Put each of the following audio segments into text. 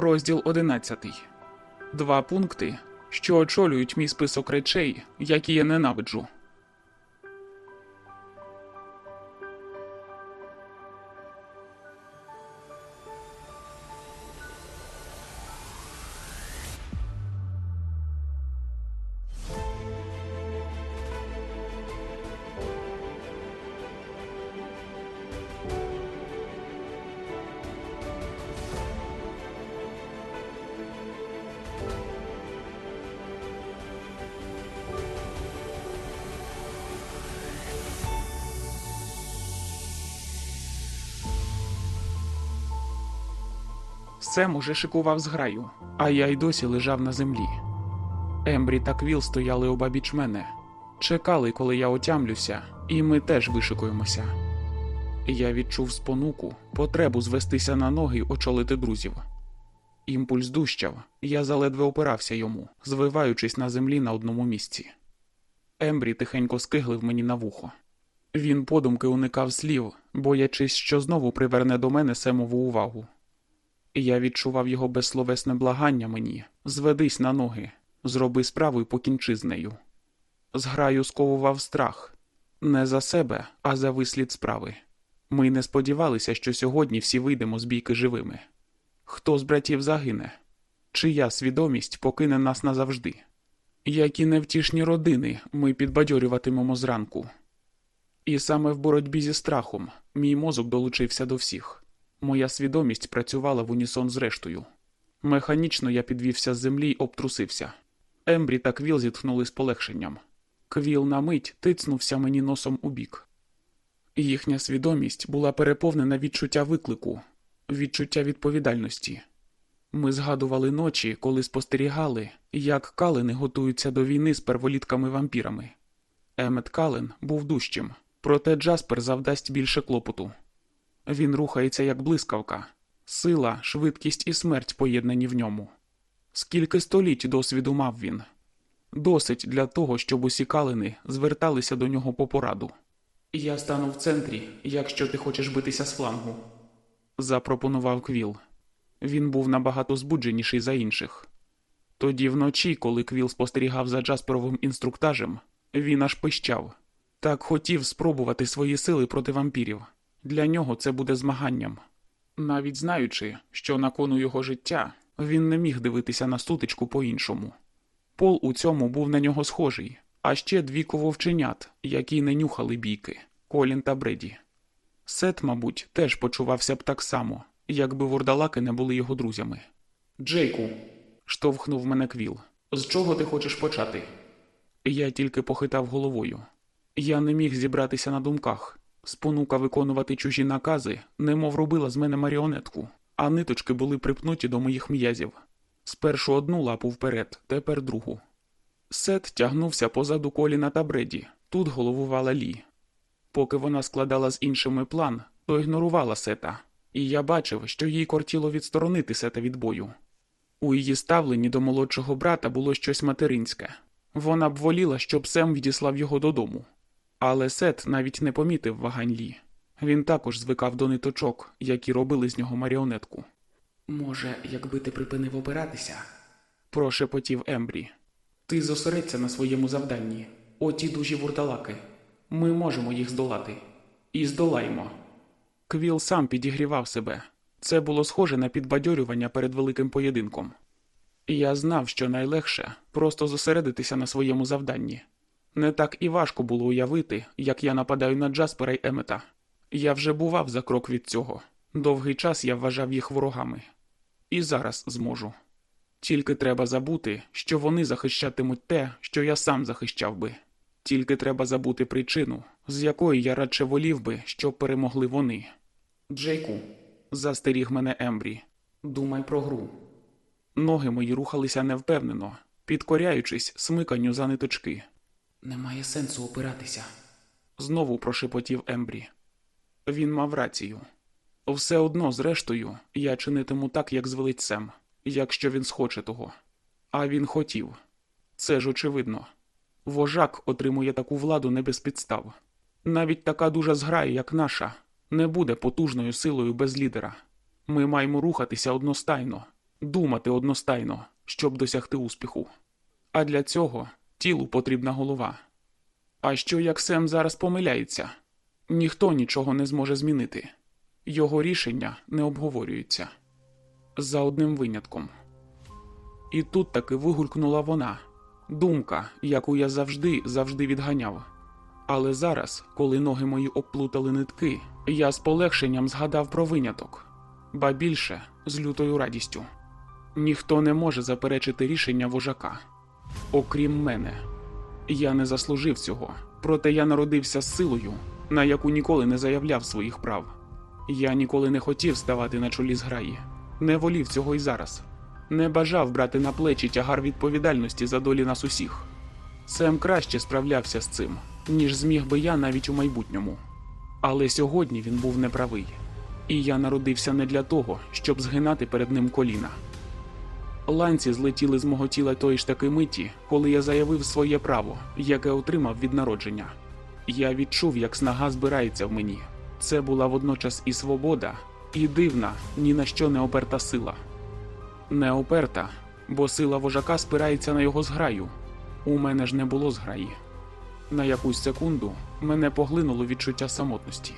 Розділ 11. Два пункти, що очолюють мій список речей, які я ненавиджу. Сем уже шикував зграю, а я й досі лежав на землі. Ембрі та Квіл стояли обабіч мене, чекали, коли я отямлюся, і ми теж вишикуємося. Я відчув спонуку, потребу звестися на ноги й очолити друзів. Імпульс дущав, я заледве опирався йому, звиваючись на землі на одному місці. Ембрі тихенько скиглив мені на вухо. Він подумки уникав слів, боячись, що знову приверне до мене семову увагу. І я відчував його безсловесне благання мені зведись на ноги, зроби справу й покінчи з нею. Зграю сковував страх не за себе, а за вислід справи. Ми не сподівалися, що сьогодні всі вийдемо з бійки живими. Хто з братів загине? Чия свідомість покине нас назавжди? Які невтішні родини ми підбадьорюватимемо зранку. І саме в боротьбі зі страхом мій мозок долучився до всіх. Моя свідомість працювала в унісон з рештою. Механічно я підвівся з землі й обтрусився. Ембрі та Квіл зітхнули з полегшенням. Квіл на мить тицнувся мені носом у бік. Їхня свідомість була переповнена відчуття виклику, відчуття відповідальності. Ми згадували ночі, коли спостерігали, як калини готуються до війни з перволітками-вампірами. Емет Кален був дужчим, проте Джаспер завдасть більше клопоту. Він рухається як блискавка, сила, швидкість і смерть поєднані в ньому. Скільки століть досвіду мав він? Досить для того, щоб усі калини зверталися до нього по пораду. Я стану в центрі, якщо ти хочеш битися з флангу, запропонував Квіл. Він був набагато збудженіший за інших. Тоді вночі, коли Квіл спостерігав за Джасперовим інструктажем, він аж пищав так хотів спробувати свої сили проти вампірів. Для нього це буде змаганням. Навіть знаючи, що на кону його життя він не міг дивитися на сутичку по-іншому. Пол у цьому був на нього схожий, а ще двійко вовченят, які не нюхали бійки Колін та Бреді. Сет, мабуть, теж почувався б так само, якби вурдалаки не були його друзями. Джейку, штовхнув мене Квіл. З чого ти хочеш почати? Я тільки похитав головою. Я не міг зібратися на думках. Спонука виконувати чужі накази, немов робила з мене маріонетку, а ниточки були припнуті до моїх м'язів. Спершу одну лапу вперед, тепер другу. Сет тягнувся позаду коліна та бреді, тут головувала Лі. Поки вона складала з іншими план, то ігнорувала сета, і я бачив, що їй кортіло відсторонити сета від бою. У її ставленні до молодшого брата було щось материнське. Вона б воліла, щоб Сем відіслав його додому. Але Сет навіть не помітив вагань Лі. Він також звикав до ниточок, які робили з нього маріонетку. Може, якби ти припинив опиратися? прошепотів Ембрі. Ти зосередься на своєму завданні. Оті дужі вурдалаки. Ми можемо їх здолати. І здолаємо. Квіл сам підігрівав себе. Це було схоже на підбадьорювання перед великим поєдинком. Я знав, що найлегше просто зосередитися на своєму завданні. Не так і важко було уявити, як я нападаю на Джаспера й Емета. Я вже бував за крок від цього. Довгий час я вважав їх ворогами. І зараз зможу. Тільки треба забути, що вони захищатимуть те, що я сам захищав би. Тільки треба забути причину, з якої я радше волів би, щоб перемогли вони. Джейку, застеріг мене Ембрі. Думай про гру. Ноги мої рухалися невпевнено, підкоряючись смиканню за ниточки. Немає сенсу опиратися. Знову прошепотів Ембрі. Він мав рацію. Все одно, зрештою, я чинитиму так, як звелить Сем, якщо він схоче того. А він хотів. Це ж очевидно. Вожак отримує таку владу не без підстав. Навіть така дуже зграя, як наша, не буде потужною силою без лідера. Ми маємо рухатися одностайно, думати одностайно, щоб досягти успіху. А для цього тілу потрібна голова. А що як Сем зараз помиляється? Ніхто нічого не зможе змінити. Його рішення не обговорюються. За одним винятком. І тут таки вигулькнула вона думка, яку я завжди завжди відганяв. Але зараз, коли ноги мої обплутали нитки, я з полегшенням згадав про виняток, ба більше з лютою радістю. Ніхто не може заперечити рішення вожака, окрім мене. Я не заслужив цього, проте я народився силою, на яку ніколи не заявляв своїх прав. Я ніколи не хотів ставати на чолі зграї, не волів цього й зараз, не бажав брати на плечі тягар відповідальності за долі нас усіх. Сем краще справлявся з цим, ніж зміг би я навіть у майбутньому. Але сьогодні він був неправий, і я народився не для того, щоб згинати перед ним коліна. Ланці злетіли з мого тіла тої ж таки миті, коли я заявив своє право, яке отримав від народження. Я відчув, як снага збирається в мені. Це була водночас і свобода, і дивна, ні на що не оперта сила. Не оперта, бо сила вожака спирається на його зграю. У мене ж не було зграї. На якусь секунду мене поглинуло відчуття самотності.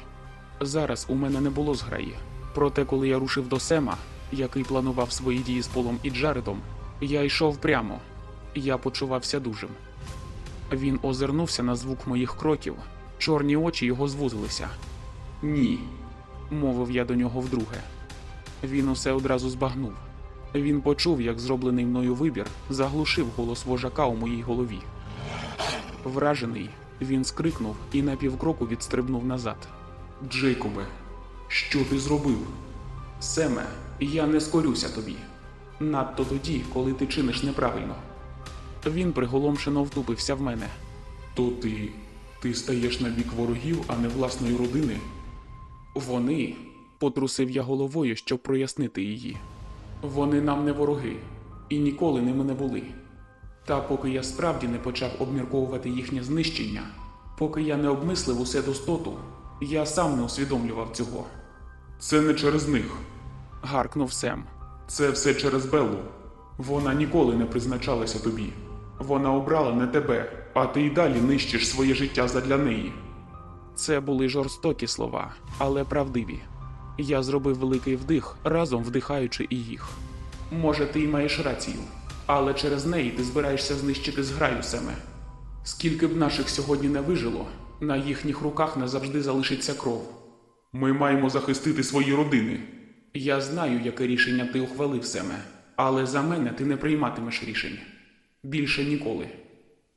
Зараз у мене не було зграї. Проте, коли я рушив до Сема, який планував свої дії з Полом і Джаредом, я йшов прямо. Я почувався дужим. Він озирнувся на звук моїх кроків, чорні очі його звузилися. Ні, мовив я до нього вдруге. Він усе одразу збагнув. Він почув, як зроблений мною вибір заглушив голос вожака у моїй голові. Вражений, він скрикнув і на півкроку відстрибнув назад. Джейкобе, що ти зробив? Семе, я не скорюся тобі. Надто тоді, коли ти чиниш неправильно. Він приголомшено втупився в мене. То ти. ти стаєш на бік ворогів, а не власної родини? Вони. потрусив я головою, щоб прояснити її. Вони нам не вороги, і ніколи ними не були. Та поки я справді не почав обмірковувати їхнє знищення, поки я не обмислив усе достоту, я сам не усвідомлював цього. Це не через них, гаркнув Сем. Це все через Беллу. Вона ніколи не призначалася тобі. Вона обрала не тебе, а ти й далі нищиш своє життя задля неї. Це були жорстокі слова, але правдиві. Я зробив великий вдих, разом вдихаючи і їх. Може, ти й маєш рацію, але через неї ти збираєшся знищити зграю Семе. Скільки б наших сьогодні не вижило, на їхніх руках назавжди залишиться кров. Ми маємо захистити свої родини. Я знаю, яке рішення ти ухвалив, Семе, але за мене ти не прийматимеш рішень. Більше ніколи.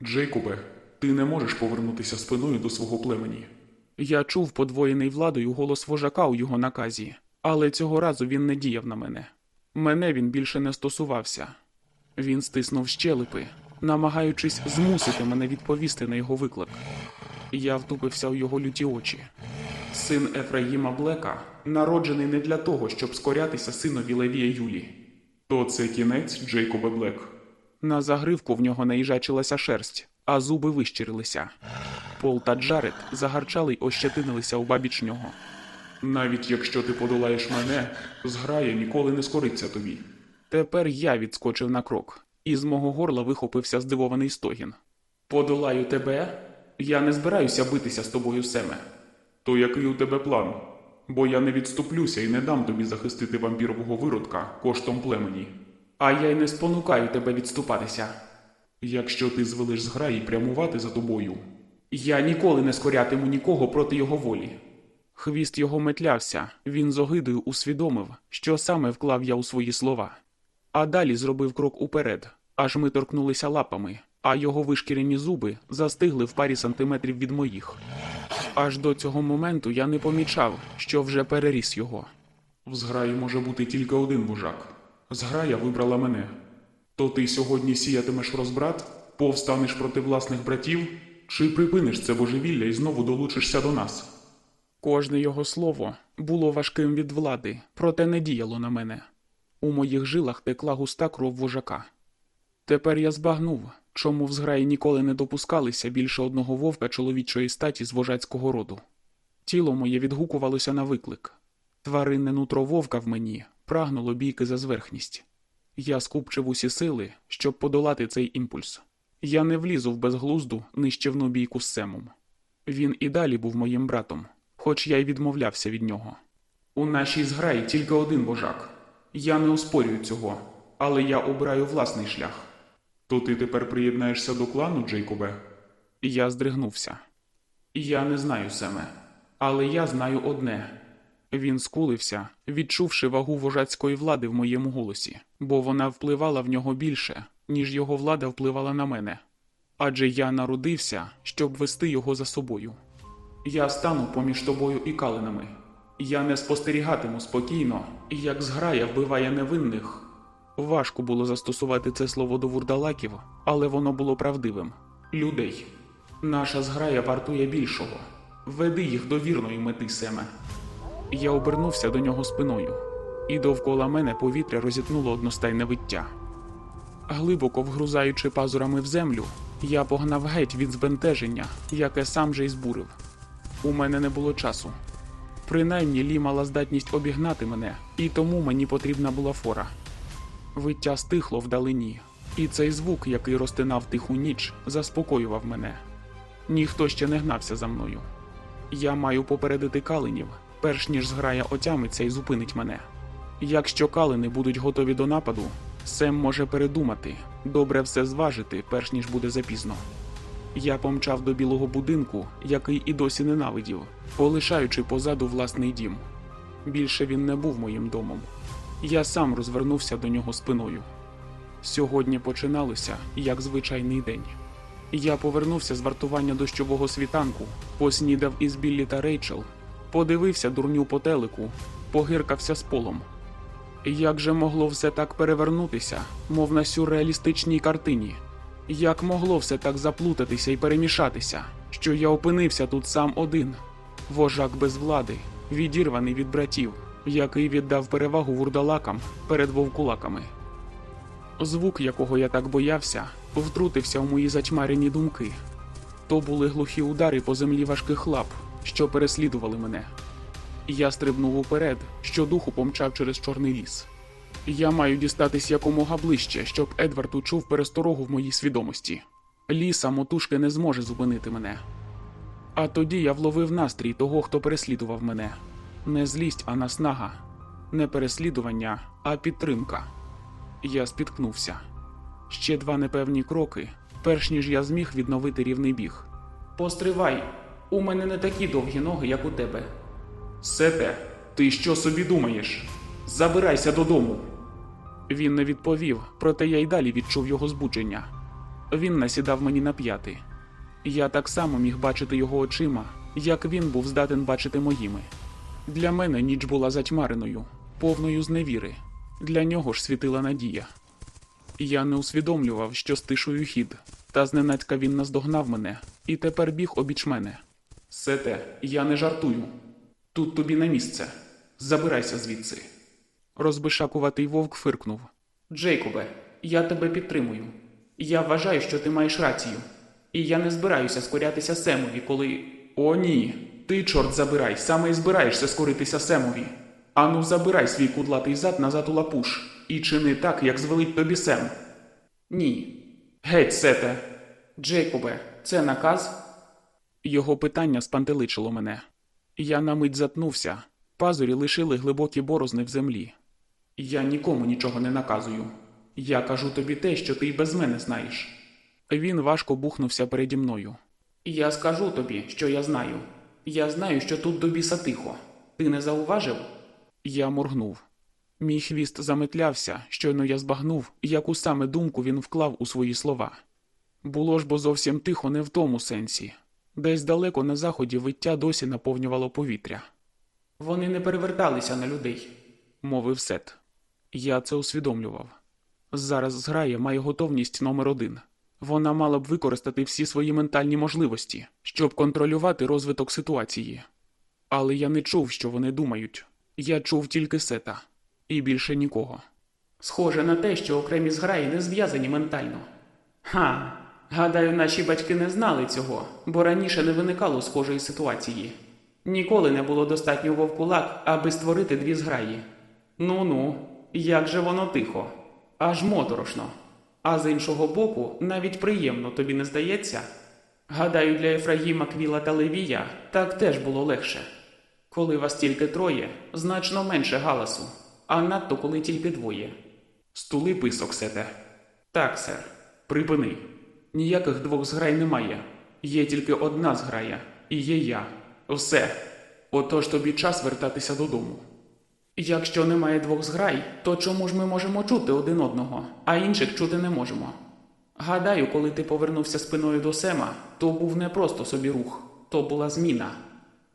Джейкобе, ти не можеш повернутися спиною до свого племені. Я чув подвоєний владою голос вожака у його наказі, але цього разу він не діяв на мене. Мене він більше не стосувався. Він стиснув щелепи, намагаючись змусити мене відповісти на його виклик. Я втупився у його люті очі. Син Ефраїма Блека народжений не для того, щоб скорятися синові Левія Юлі. То це кінець Джейкоба Блек. На загривку в нього наїжачилася шерсть, а зуби вищирилися. Пол та Джаред загарчали й ощетинилися обабіч нього. Навіть якщо ти подолаєш мене, зграя ніколи не скориться тобі. Тепер я відскочив на крок, і з мого горла вихопився здивований стогін. Подолаю тебе? Я не збираюся битися з тобою, Семе. То який у тебе план? Бо я не відступлюся і не дам тобі захистити вампірового виродка коштом племені. А я й не спонукаю тебе відступатися. Якщо ти звелиш зграї прямувати за тобою, я ніколи не скорятиму нікого проти його волі. Хвіст його метлявся, він з огидою усвідомив, що саме вклав я у свої слова. А далі зробив крок уперед, аж ми торкнулися лапами, а його вишкірені зуби застигли в парі сантиметрів від моїх. Аж до цього моменту я не помічав, що вже переріс його. В зграї може бути тільки один вожак. Зграя вибрала мене. То ти сьогодні сіятимеш розбрат, повстанеш проти власних братів, чи припиниш це божевілля і знову долучишся до нас? Кожне його слово було важким від влади, проте не діяло на мене. У моїх жилах текла густа кров вожака. Тепер я збагнув, чому в зграї ніколи не допускалися більше одного вовка чоловічої статі з вожацького роду. Тіло моє відгукувалося на виклик. Тваринне нутро вовка в мені прагнуло бійки за зверхність. Я скупчив усі сили, щоб подолати цей імпульс. Я не влізу в безглузду нищівну бійку з Семом. Він і далі був моїм братом, хоч я й відмовлявся від нього. У нашій зграї тільки один вожак. Я не оспорюю цього, але я обираю власний шлях. То ти тепер приєднаєшся до клану, Джейкобе? Я здригнувся. Я не знаю, Семе, але я знаю одне. Він скулився, відчувши вагу вожацької влади в моєму голосі, бо вона впливала в нього більше, ніж його влада впливала на мене. Адже я народився, щоб вести його за собою. Я стану поміж тобою і калинами. Я не спостерігатиму спокійно, як зграя вбиває невинних. Важко було застосувати це слово до вурдалаків, але воно було правдивим. Людей. Наша зграя вартує більшого. Веди їх до вірної мети, Семе. Я обернувся до нього спиною, і довкола мене повітря розітнуло одностайне виття. Глибоко вгрузаючи пазурами в землю, я погнав геть від збентеження, яке сам же й збурив. У мене не було часу. Принаймні Лі мала здатність обігнати мене, і тому мені потрібна була фора. Виття стихло вдалині, і цей звук, який розтинав тиху ніч, заспокоював мене. Ніхто ще не гнався за мною. Я маю попередити калинів, перш ніж зграя отямиться і зупинить мене. Якщо калини будуть готові до нападу, Сем може передумати, добре все зважити, перш ніж буде запізно. Я помчав до білого будинку, який і досі ненавидів, полишаючи позаду власний дім. Більше він не був моїм домом. Я сам розвернувся до нього спиною. Сьогодні починалося як звичайний день. Я повернувся з вартування дощового світанку, поснідав із Біллі та Рейчел, подивився дурню по телеку, погиркався з полом. Як же могло все так перевернутися, мов на сюрреалістичній картині? Як могло все так заплутатися і перемішатися, що я опинився тут сам один, вожак без влади, відірваний від братів, який віддав перевагу вурдалакам перед вовкулаками? Звук, якого я так боявся, втрутився в мої затьмарені думки. То були глухі удари по землі важких лап, що переслідували мене. Я стрибнув уперед, щодуху помчав через чорний ліс. Я маю дістатись якомога ближче, щоб Едвард учув пересторогу в моїй свідомості. Ліса мотушки не зможе зупинити мене. А тоді я вловив настрій того, хто переслідував мене. Не злість, а наснага, не переслідування, а підтримка. Я спіткнувся. Ще два непевні кроки, перш ніж я зміг відновити рівний біг. Постривай, у мене не такі довгі ноги, як у тебе. Сете, ти що собі думаєш? Забирайся додому. Він не відповів, проте я й далі відчув його збудження. Він насідав мені на п'яти. Я так само міг бачити його очима, як він був здатен бачити моїми. Для мене ніч була затьмареною, повною зневіри. Для нього ж світила надія. Я не усвідомлював, що стишую хід, та зненацька він наздогнав мене і тепер біг обіч мене. Сете, я не жартую. Тут тобі не місце. Забирайся звідси. Розбишакуватий вовк фиркнув. Джейкобе, я тебе підтримую. Я вважаю, що ти маєш рацію. І я не збираюся скорятися Семові, коли. О, ні. Ти, чорт, забирай, саме і збираєшся скоритися Семові. Ану, забирай свій кудлатий зад назад у лапуш і чини так, як звелить тобі Сем. Ні. Геть, сете. Джейкобе, це наказ? Його питання спантеличило мене. Я на мить затнувся. Пазурі лишили глибокі борозни в землі. Я нікому нічого не наказую. Я кажу тобі те, що ти й без мене знаєш. Він важко бухнувся переді мною. Я скажу тобі, що я знаю. Я знаю, що тут до біса тихо. Ти не зауважив? Я моргнув. Мій хвіст заметлявся, щойно я збагнув, яку саме думку він вклав у свої слова. Було ж бо зовсім тихо не в тому сенсі. Десь далеко на заході виття досі наповнювало повітря. Вони не переверталися на людей. мовив Сет. Я це усвідомлював. Зараз зграя має готовність номер один. Вона мала б використати всі свої ментальні можливості, щоб контролювати розвиток ситуації. Але я не чув, що вони думають. Я чув тільки сета і більше нікого. Схоже на те, що окремі зграї не зв'язані ментально. Ха, гадаю, наші батьки не знали цього, бо раніше не виникало схожої ситуації. Ніколи не було достатньо вовкулак, аби створити дві зграї. Ну ну, як же воно тихо, аж моторошно. А з іншого боку, навіть приємно тобі не здається. Гадаю, для Ефраїма, Квіла та Левія так теж було легше. Коли вас тільки троє, значно менше галасу, а надто коли тільки двоє. Стули писок, сете. Так, сер. Припини. Ніяких двох зграй немає. Є тільки одна зграя, і є я. Все. Отож тобі час вертатися додому. Якщо немає двох зграй, то чому ж ми можемо чути один одного, а інших чути не можемо? Гадаю, коли ти повернувся спиною до Сема, то був не просто собі рух, то була зміна.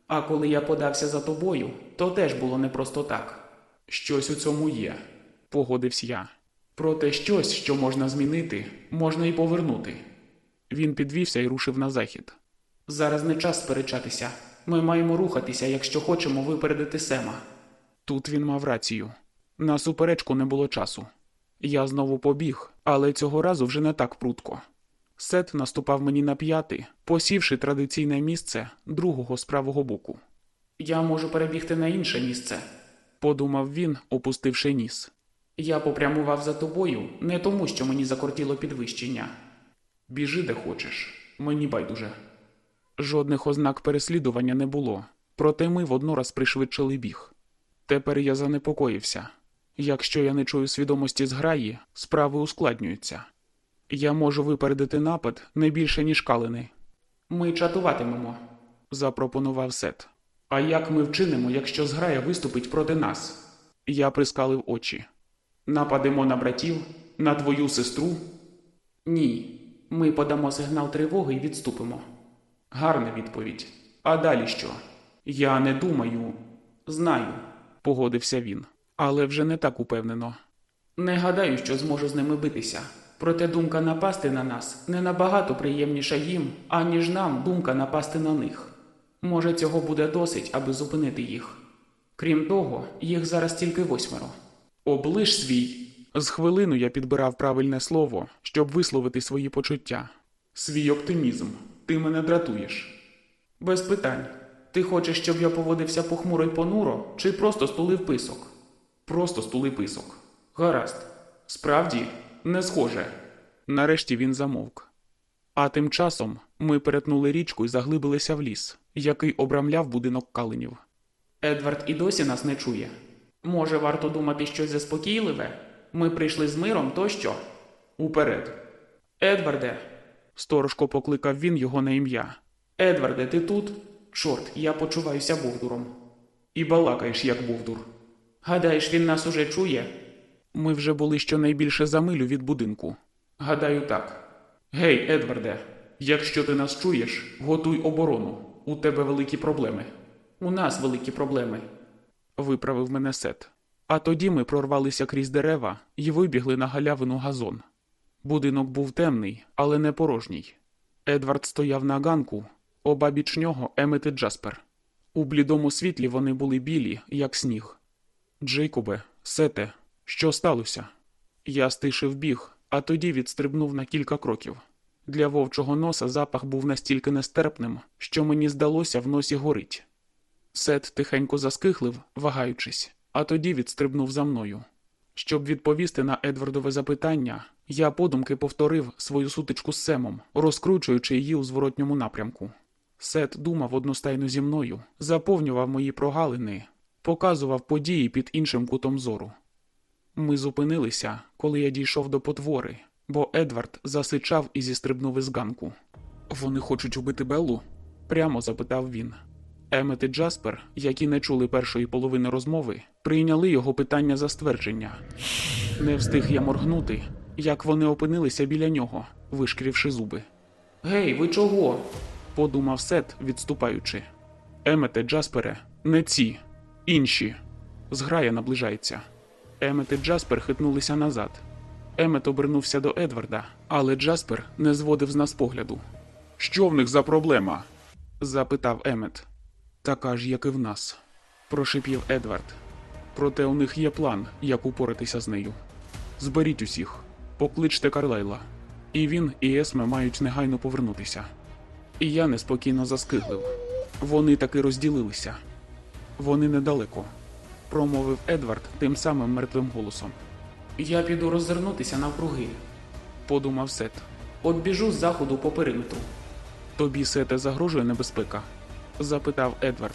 А коли я подався за тобою, то теж було не просто так. Щось у цьому є, погодився я. Проте щось, що можна змінити, можна і повернути. Він підвівся і рушив на захід. Зараз не час сперечатися. Ми маємо рухатися, якщо хочемо випередити Сема. Тут він мав рацію. На суперечку не було часу. Я знову побіг, але цього разу вже не так прутко. Сет наступав мені на п'яти, посівши традиційне місце другого з правого боку. Я можу перебігти на інше місце, подумав він, опустивши ніс. Я попрямував за тобою не тому, що мені закортіло підвищення. Біжи де хочеш, мені байдуже. Жодних ознак переслідування не було, проте ми воднораз пришвидшили біг. Тепер я занепокоївся. Якщо я не чую свідомості зграї, справи ускладнюються. Я можу випередити напад не більше, ніж калини. Ми чатуватимемо, запропонував Сет. А як ми вчинимо, якщо зграя виступить проти нас? Я прискалив очі. Нападемо на братів, на твою сестру? Ні. Ми подамо сигнал тривоги і відступимо. Гарна відповідь. А далі що? Я не думаю. Знаю, погодився він, але вже не так упевнено. Не гадаю, що зможу з ними битися. Проте думка напасти на нас не набагато приємніша їм, аніж нам думка напасти на них. Може, цього буде досить, аби зупинити їх. Крім того, їх зараз тільки восьмеро. Оближ свій. З хвилину я підбирав правильне слово, щоб висловити свої почуття. Свій оптимізм. Ти мене дратуєш. Без питань. Ти хочеш, щоб я поводився похмуро й понуро, чи просто стулив писок? Просто стули писок. Гаразд. Справді, не схоже. Нарешті він замовк. А тим часом ми перетнули річку і заглибилися в ліс, який обрамляв будинок калинів. Едвард і досі нас не чує. Може, варто думати щось заспокійливе? Ми прийшли з миром, то що? Уперед. Едварде. Сторожко покликав він його на ім'я. Едварде, ти тут? Чорт, я почуваюся бовдуром. І балакаєш, як бовдур. Гадаєш, він нас уже чує? Ми вже були щонайбільше за милю від будинку. Гадаю, так. Гей, Едварде, якщо ти нас чуєш, готуй оборону. У тебе великі проблеми. У нас великі проблеми. Виправив мене сет. А тоді ми прорвалися крізь дерева і вибігли на галявину газон. Будинок був темний, але не порожній. Едвард стояв на ганку, обабіч нього Емет і Джаспер. У блідому світлі вони були білі, як сніг. Джейкобе, сете, що сталося? Я стишив біг, а тоді відстрибнув на кілька кроків. Для вовчого носа запах був настільки нестерпним, що мені здалося в носі горить. Сет тихенько заскихлив, вагаючись, а тоді відстрибнув за мною. Щоб відповісти на Едвардове запитання, я подумки повторив свою сутичку з Семом, розкручуючи її у зворотньому напрямку. Сет думав одностайно зі мною, заповнював мої прогалини, показував події під іншим кутом зору. Ми зупинилися, коли я дійшов до потвори, бо Едвард засичав і зістрибнув із ганку. Вони хочуть убити Беллу? прямо запитав він. Емет і Джаспер, які не чули першої половини розмови, прийняли його питання за ствердження. Не встиг я моргнути, як вони опинилися біля нього, вишкрівши зуби. Гей, ви чого? Подумав Сет, відступаючи. Емете, Джаспере, не ці, інші. Зграя наближається. Емет і Джаспер хитнулися назад. Емет обернувся до Едварда, але Джаспер не зводив з нас погляду. Що в них за проблема? запитав Емет. Така ж, як і в нас, прошипів Едвард. Проте у них є план, як упоратися з нею. Зберіть усіх, покличте Карлайла. І він, і Есме мають негайно повернутися. І я неспокійно заскиглив. Вони таки розділилися. Вони недалеко, промовив Едвард тим самим мертвим голосом. Я піду роззирнутися навкруги, подумав Сет. От біжу з заходу по периметру. Тобі, Сете, загрожує небезпека? запитав Едвард.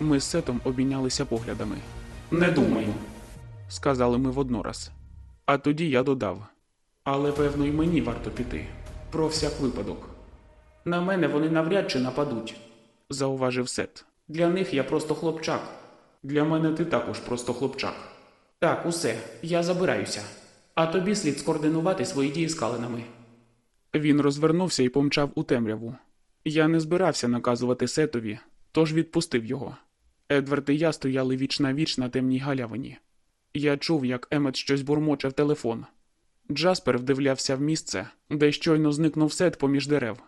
Ми з Сетом обмінялися поглядами. Не думаю, сказали ми воднораз. А тоді я додав. Але певно й мені варто піти. Про всяк випадок. На мене вони навряд чи нападуть, зауважив Сет. Для них я просто хлопчак. Для мене ти також просто хлопчак. Так, усе, я забираюся. А тобі слід скоординувати свої дії з калинами. Він розвернувся і помчав у темряву. Я не збирався наказувати Сетові, тож відпустив його. Едвард і я стояли віч на віч на темній галявині. Я чув, як Емет щось бурмоче в телефон. Джаспер вдивлявся в місце, де щойно зникнув сет поміж дерев.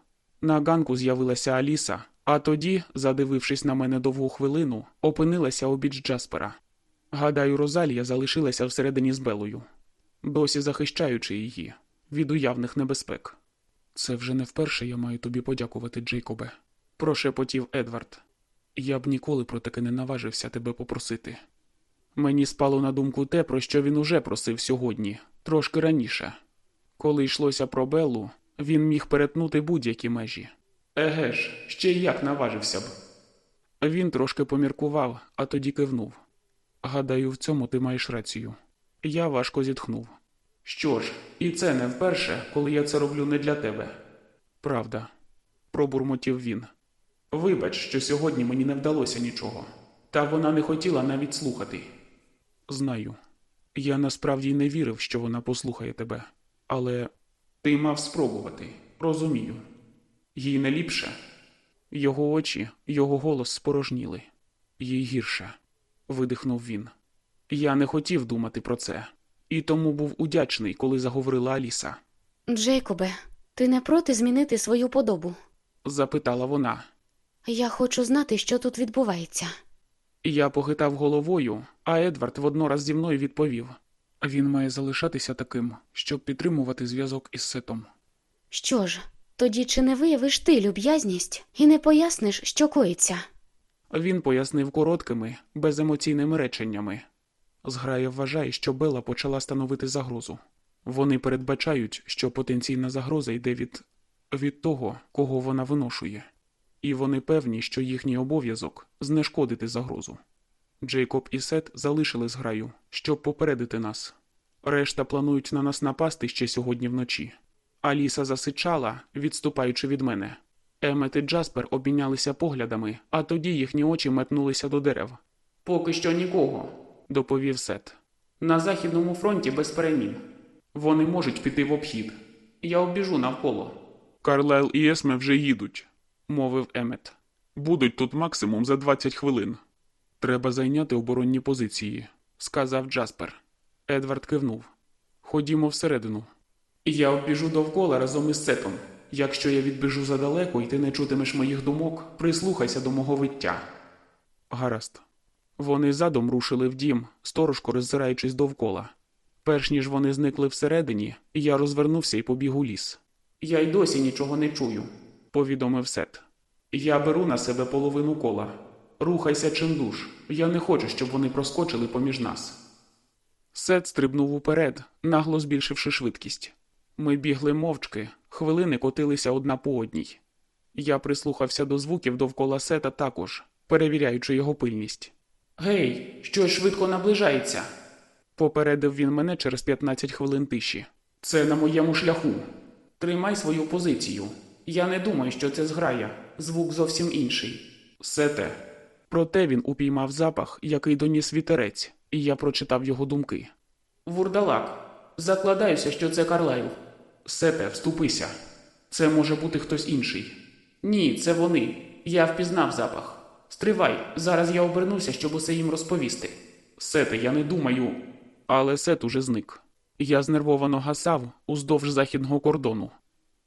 На ганку з'явилася Аліса, а тоді, задивившись на мене довгу хвилину, опинилася обіч Джаспера. Гадаю, Розалія залишилася всередині з Белою, досі захищаючи її від уявних небезпек. Це вже не вперше я маю тобі подякувати, Джейкобе, прошепотів Едвард. Я б ніколи про таке не наважився тебе попросити. Мені спало на думку те, про що він уже просив сьогодні, трошки раніше. Коли йшлося про Беллу, він міг перетнути будь-які межі. Еге ж, ще й як наважився б. Він трошки поміркував, а тоді кивнув. Гадаю, в цьому ти маєш рацію. Я важко зітхнув. Що ж, і це не вперше, коли я це роблю не для тебе. Правда, пробурмотів він. Вибач, що сьогодні мені не вдалося нічого, та вона не хотіла навіть слухати. Знаю. Я насправді не вірив, що вона послухає тебе, але ти мав спробувати, розумію. Їй не ліпше. Його очі, його голос спорожніли. Їй гірше, видихнув він. Я не хотів думати про це, і тому був удячний, коли заговорила Аліса. Джейкобе, ти не проти змінити свою подобу? Запитала вона. Я хочу знати, що тут відбувається. Я похитав головою, а Едвард воднораз зі мною відповів. Він має залишатися таким, щоб підтримувати зв'язок із Сетом. Що ж, тоді чи не виявиш ти люб'язність і не поясниш, що коїться? Він пояснив короткими, беземоційними реченнями. Зграя вважає, що Бела почала становити загрозу. Вони передбачають, що потенційна загроза йде від, від того, кого вона виношує, і вони певні, що їхній обов'язок знешкодити загрозу. Джейкоб і Сет залишили зграю, щоб попередити нас. Решта планують на нас напасти ще сьогодні вночі. Аліса засичала, відступаючи від мене. Емет і Джаспер обмінялися поглядами, а тоді їхні очі метнулися до дерев. Поки що нікого, доповів Сет. На західному фронті без перемін. Вони можуть піти в обхід. Я обіжу навколо. Карлайл і Есме вже їдуть, мовив Емет. Будуть тут максимум за 20 хвилин. Треба зайняти оборонні позиції, сказав Джаспер. Едвард кивнув. Ходімо всередину. Я обіжу довкола разом із Сетом. Якщо я відбіжу задалеко і ти не чутимеш моїх думок, прислухайся до мого виття. Гаразд. Вони задом рушили в дім, сторожко роззираючись довкола. Перш ніж вони зникли всередині, я розвернувся і побіг у ліс. Я й досі нічого не чую, повідомив Сет. Я беру на себе половину кола. Рухайся чимдуж. Я не хочу, щоб вони проскочили поміж нас. Сет стрибнув уперед, нагло збільшивши швидкість. Ми бігли мовчки, хвилини котилися одна по одній. Я прислухався до звуків довкола сета також, перевіряючи його пильність. Гей, щось швидко наближається. Попередив він мене через 15 хвилин тиші. Це на моєму шляху. Тримай свою позицію. Я не думаю, що це зграя. Звук зовсім інший. Сете. Проте він упіймав запах, який доніс вітерець, і я прочитав його думки. Вурдалак. Закладаюся, що це Карлайл. Сете, вступися. Це може бути хтось інший. Ні, це вони. Я впізнав запах. Стривай, зараз я обернуся, щоб усе їм розповісти. Сете, я не думаю. Але Сет уже зник. Я знервовано гасав уздовж західного кордону.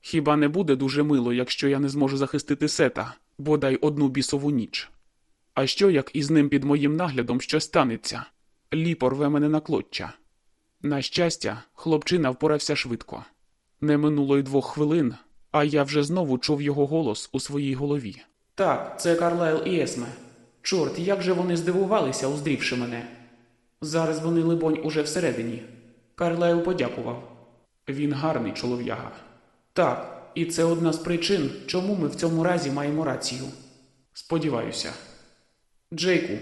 Хіба не буде дуже мило, якщо я не зможу захистити Сета, бодай одну бісову ніч? А що, як із ним під моїм наглядом щось станеться? Ліпо рве мене на клоччя. На щастя, хлопчина впорався швидко. Не минуло й двох хвилин, а я вже знову чув його голос у своїй голові. Так, це Карлайл і Есме. Чорт, як же вони здивувалися, уздрівши мене. Зараз вони, либонь, уже всередині. Карлайл подякував. Він гарний чолов'яга. Так, і це одна з причин, чому ми в цьому разі маємо рацію. Сподіваюся. Джейку,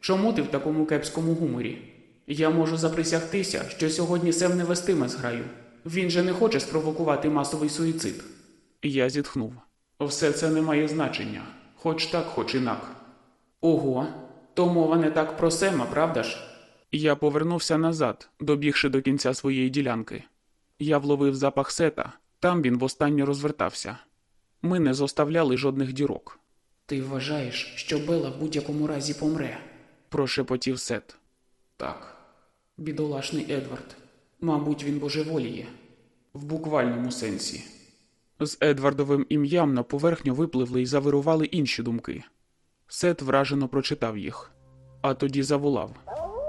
чому ти в такому кепському гуморі? Я можу заприсягтися, що сьогодні Сем не вестиме зграю. Він же не хоче спровокувати масовий суїцид. Я зітхнув. Все це не має значення, хоч так, хоч інак. Ого, то мова не так про Сема, правда ж? Я повернувся назад, добігши до кінця своєї ділянки. Я вловив запах сета, там він востаннє розвертався. Ми не зоставляли жодних дірок. Ти вважаєш, що Бела в будь-якому разі помре? прошепотів Сет. Так. Бідолашний Едвард. Мабуть, він божеволіє. В буквальному сенсі. З Едвардовим ім'ям на поверхню випливли і завирували інші думки. Сет вражено прочитав їх, а тоді заволав.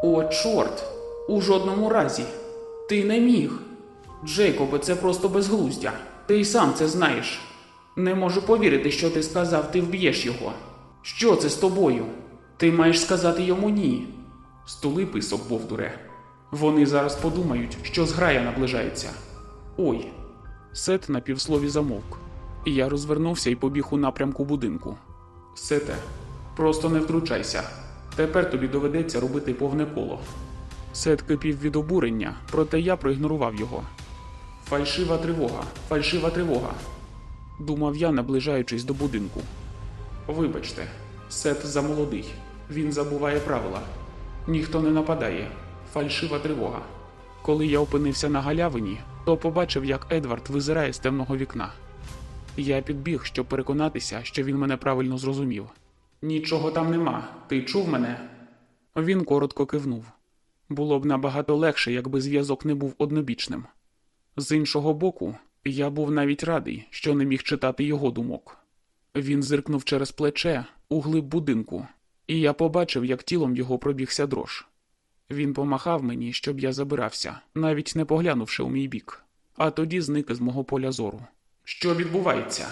О, чорт! У жодному разі. Ти не міг. Джейкобе, це просто безглуздя. Ти й сам це знаєш. Не можу повірити, що ти сказав, ти вб'єш його. Що це з тобою? Ти маєш сказати йому ні. Стули писок, Бовдуре. Вони зараз подумають, що зграя наближається. Ой. Сет на півслові замовк. Я розвернувся і побіг у напрямку будинку. Сете, просто не втручайся. Тепер тобі доведеться робити повне коло. Сет кипів від обурення, проте я проігнорував його. Фальшива тривога, фальшива тривога. Думав я, наближаючись до будинку. Вибачте, Сет замолодий. Він забуває правила. Ніхто не нападає. Фальшива тривога. Коли я опинився на галявині, то побачив, як Едвард визирає з темного вікна. Я підбіг, щоб переконатися, що він мене правильно зрозумів. Нічого там нема. Ти чув мене? Він коротко кивнув. Було б набагато легше, якби зв'язок не був однобічним. З іншого боку, я був навіть радий, що не міг читати його думок. Він зиркнув через плече у глиб будинку, і я побачив, як тілом його пробігся дрож. Він помахав мені, щоб я забирався, навіть не поглянувши у мій бік, а тоді зник із мого поля зору. Що відбувається?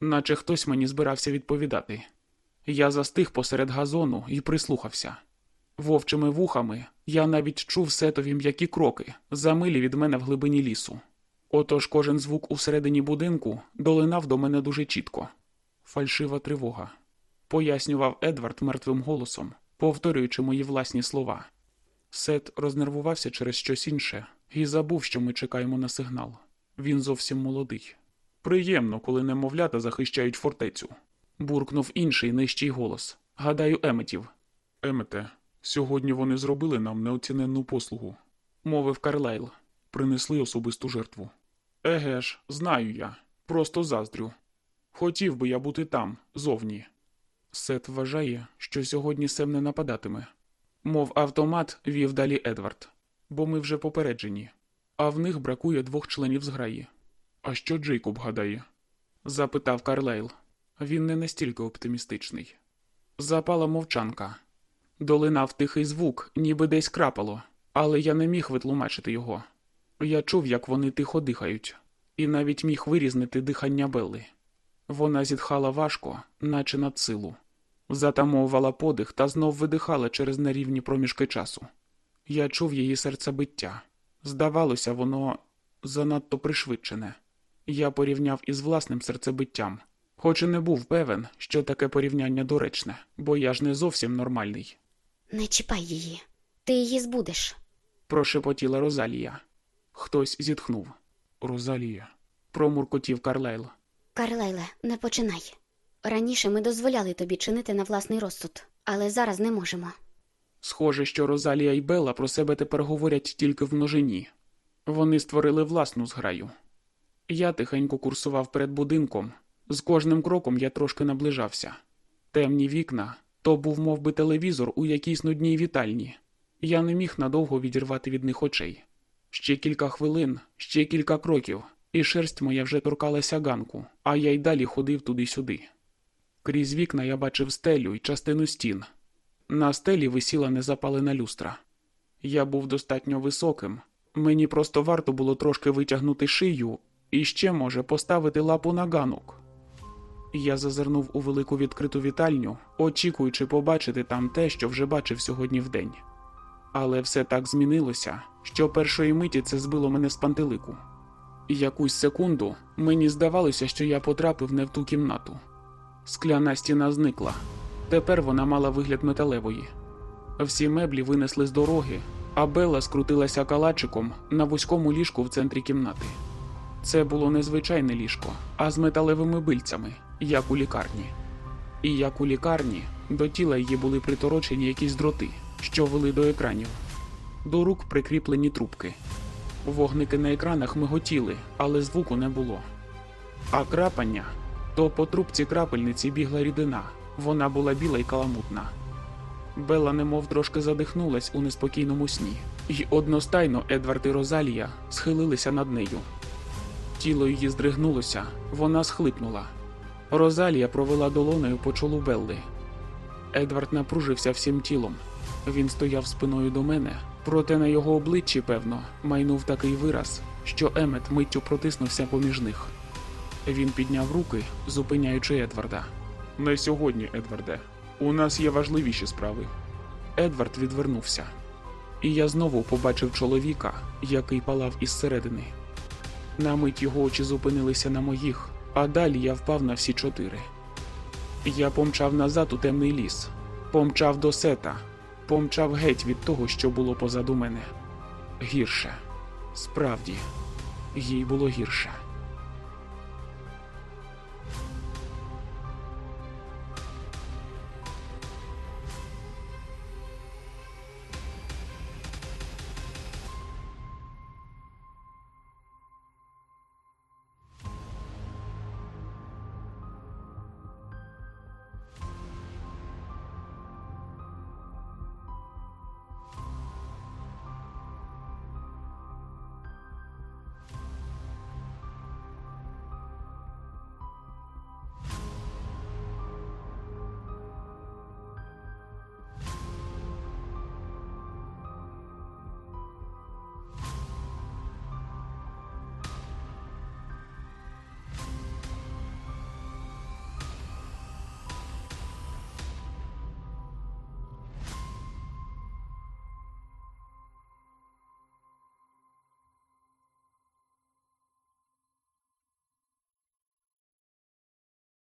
Наче хтось мені збирався відповідати. Я застиг посеред газону і прислухався. Вовчими вухами я навіть чув сетові м'які кроки, за милі від мене в глибині лісу. Отож кожен звук усередині будинку долинав до мене дуже чітко. Фальшива тривога. Пояснював Едвард мертвим голосом, повторюючи мої власні слова. Сет рознервувався через щось інше і забув, що ми чекаємо на сигнал. Він зовсім молодий. Приємно, коли немовлята захищають фортецю. Буркнув інший нижчий голос. Гадаю, Еметів. Емете, сьогодні вони зробили нам неоціненну послугу, мовив Карлайл. Принесли особисту жертву. Еге ж, знаю я. Просто заздрю. Хотів би я бути там, зовні. Сет вважає, що сьогодні Сем не нападатиме. Мов автомат вів далі Едвард, бо ми вже попереджені, а в них бракує двох членів зграї. А що Джейкоб гадає? запитав Карлейл. Він не настільки оптимістичний. Запала мовчанка. Долинав тихий звук, ніби десь крапало, але я не міг витлумачити його. Я чув, як вони тихо дихають, і навіть міг вирізнити дихання Белли. Вона зітхала важко, наче над силу, затамовувала подих та знов видихала через нерівні проміжки часу. Я чув її серцебиття. Здавалося, воно занадто пришвидшене. Я порівняв із власним серцебиттям, хоч і не був певен, що таке порівняння доречне, бо я ж не зовсім нормальний, Не чіпай її. Ти її збудеш. прошепотіла Розалія. Хтось зітхнув. Розалія. промуркотів Карлайл. Карлайле, не починай. Раніше ми дозволяли тобі чинити на власний розсуд, але зараз не можемо. Схоже, що Розалія і Белла про себе тепер говорять тільки в множині. Вони створили власну зграю. Я тихенько курсував перед будинком. З кожним кроком я трошки наближався. Темні вікна, То був мов би, телевізор у якійсь нудній вітальні. Я не міг надовго відірвати від них очей. Ще кілька хвилин, ще кілька кроків, і шерсть моя вже торкалася ганку, а я й далі ходив туди-сюди. Крізь вікна я бачив стелю й частину стін. На стелі висіла незапалена люстра. Я був достатньо високим. Мені просто варто було трошки витягнути шию і ще, може, поставити лапу на ганок. Я зазирнув у велику відкриту вітальню, очікуючи побачити там те, що вже бачив сьогодні вдень. Але все так змінилося, що першої миті це збило мене з пантелику. Якусь секунду мені здавалося, що я потрапив не в ту кімнату. Скляна стіна зникла. Тепер вона мала вигляд металевої. Всі меблі винесли з дороги, а Белла скрутилася калачиком на вузькому ліжку в центрі кімнати. Це було не звичайне ліжко, а з металевими бильцями, як у лікарні. І як у лікарні, до тіла її були приторочені якісь дроти, що вели до екранів. До рук прикріплені трубки. Вогники на екранах миготіли, але звуку не було. А крапання то по трубці крапельниці бігла рідина. Вона була біла й каламутна. Белла немов трошки задихнулась у неспокійному сні, і одностайно Едвард і Розалія схилилися над нею. Тіло її здригнулося, вона схлипнула. Розалія провела долонею по чолу Белли. Едвард напружився всім тілом. Він стояв спиною до мене, проте на його обличчі, певно, майнув такий вираз, що Емет миттю протиснувся поміж них. Він підняв руки, зупиняючи Едварда. Не сьогодні, Едварде. У нас є важливіші справи. Едвард відвернувся. І я знову побачив чоловіка, який палав із середини. На мить його очі зупинилися на моїх, а далі я впав на всі чотири. Я помчав назад у темний ліс, помчав до сета, помчав геть від того, що було позаду мене. Гірше. Справді, їй було гірше.